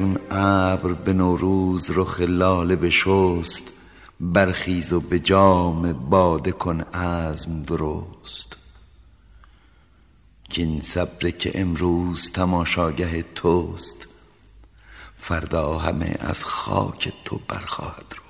چون ابر به نوروز رخ لاله بشست برخیز و به جام باده کن عزم درست. کین صبر که امروز تماشاگه توست فردا همه از خاک تو برخواهد رو